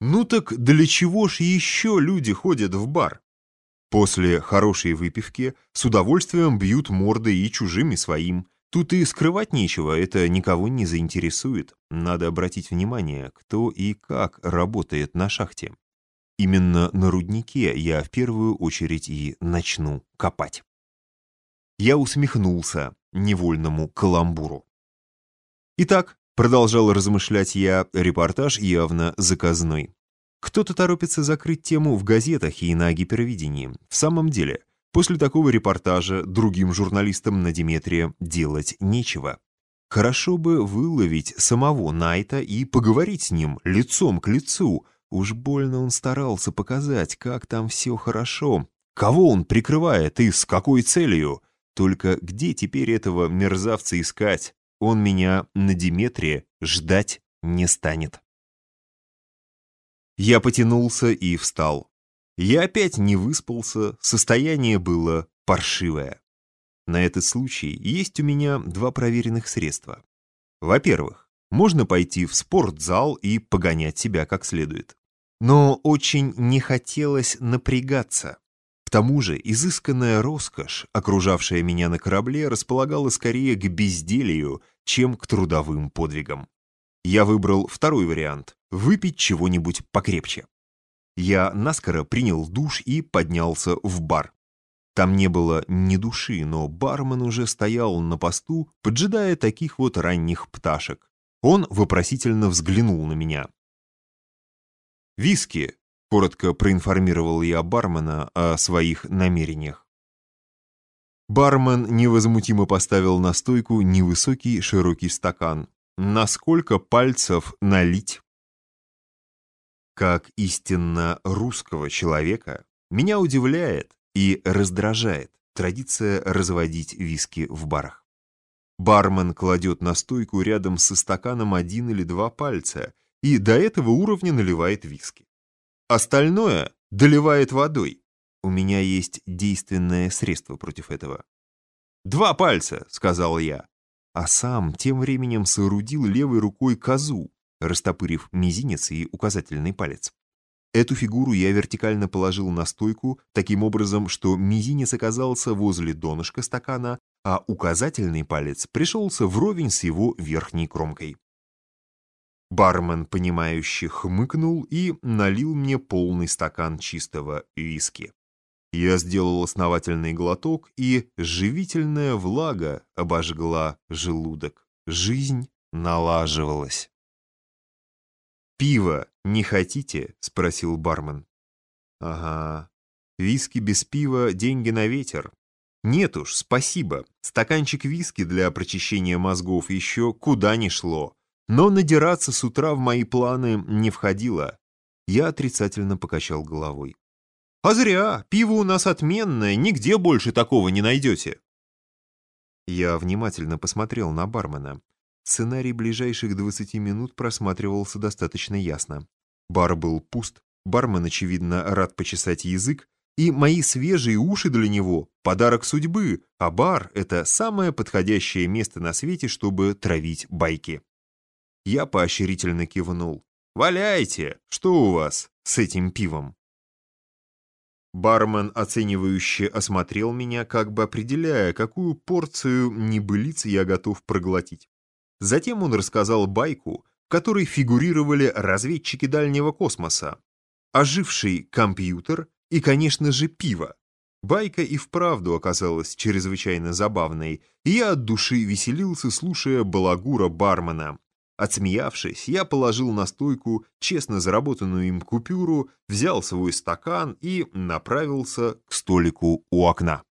Ну так для чего ж еще люди ходят в бар? После хорошей выпивки с удовольствием бьют морды и чужим, и своим. Тут и скрывать нечего, это никого не заинтересует. Надо обратить внимание, кто и как работает на шахте. Именно на руднике я в первую очередь и начну копать. Я усмехнулся невольному каламбуру. Итак, продолжал размышлять я, репортаж явно заказной. Кто-то торопится закрыть тему в газетах и на гипервидении. В самом деле, после такого репортажа другим журналистам на Диметре делать нечего. Хорошо бы выловить самого Найта и поговорить с ним лицом к лицу. Уж больно он старался показать, как там все хорошо. Кого он прикрывает и с какой целью? Только где теперь этого мерзавца искать? Он меня на Диметре ждать не станет. Я потянулся и встал. Я опять не выспался, состояние было паршивое. На этот случай есть у меня два проверенных средства. Во-первых, можно пойти в спортзал и погонять себя как следует. Но очень не хотелось напрягаться. К тому же изысканная роскошь, окружавшая меня на корабле, располагала скорее к безделию, чем к трудовым подвигам. Я выбрал второй вариант – выпить чего-нибудь покрепче. Я наскоро принял душ и поднялся в бар. Там не было ни души, но бармен уже стоял на посту, поджидая таких вот ранних пташек. Он вопросительно взглянул на меня. «Виски», — коротко проинформировал я бармена о своих намерениях. Бармен невозмутимо поставил на стойку невысокий широкий стакан, на сколько пальцев налить. Как истинно русского человека, меня удивляет и раздражает традиция разводить виски в барах. Бармен кладет на стойку рядом со стаканом один или два пальца и до этого уровня наливает виски. Остальное доливает водой. У меня есть действенное средство против этого. «Два пальца», — сказал я а сам тем временем соорудил левой рукой козу, растопырив мизинец и указательный палец. Эту фигуру я вертикально положил на стойку, таким образом, что мизинец оказался возле донышка стакана, а указательный палец пришелся вровень с его верхней кромкой. Бармен, понимающе хмыкнул и налил мне полный стакан чистого виски. Я сделал основательный глоток, и живительная влага обожгла желудок. Жизнь налаживалась. «Пиво не хотите?» — спросил бармен. «Ага. Виски без пива — деньги на ветер. Нет уж, спасибо. Стаканчик виски для прочищения мозгов еще куда ни шло. Но надираться с утра в мои планы не входило. Я отрицательно покачал головой. А зря, пиво у нас отменное, нигде больше такого не найдете. Я внимательно посмотрел на бармена. Сценарий ближайших 20 минут просматривался достаточно ясно. Бар был пуст, бармен, очевидно, рад почесать язык, и мои свежие уши для него — подарок судьбы, а бар — это самое подходящее место на свете, чтобы травить байки. Я поощрительно кивнул. «Валяйте! Что у вас с этим пивом?» Бармен оценивающе осмотрел меня, как бы определяя, какую порцию небылиц я готов проглотить. Затем он рассказал байку, в которой фигурировали разведчики дальнего космоса, оживший компьютер и, конечно же, пиво. Байка и вправду оказалась чрезвычайно забавной, и я от души веселился, слушая балагура бармена, Отсмеявшись, я положил на стойку честно заработанную им купюру, взял свой стакан и направился к столику у окна.